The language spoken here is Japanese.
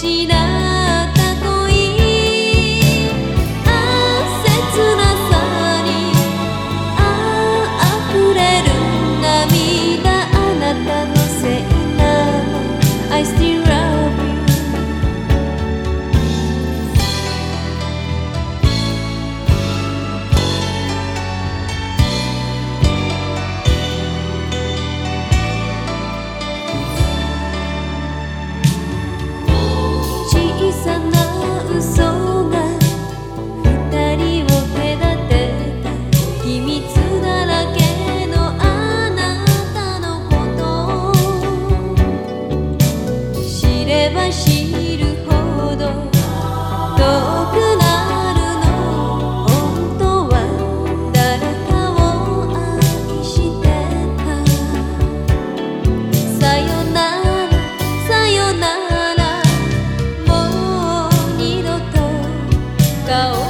失れるほど遠くなるの本当は誰かを愛してた。さよならさよならもう二度と顔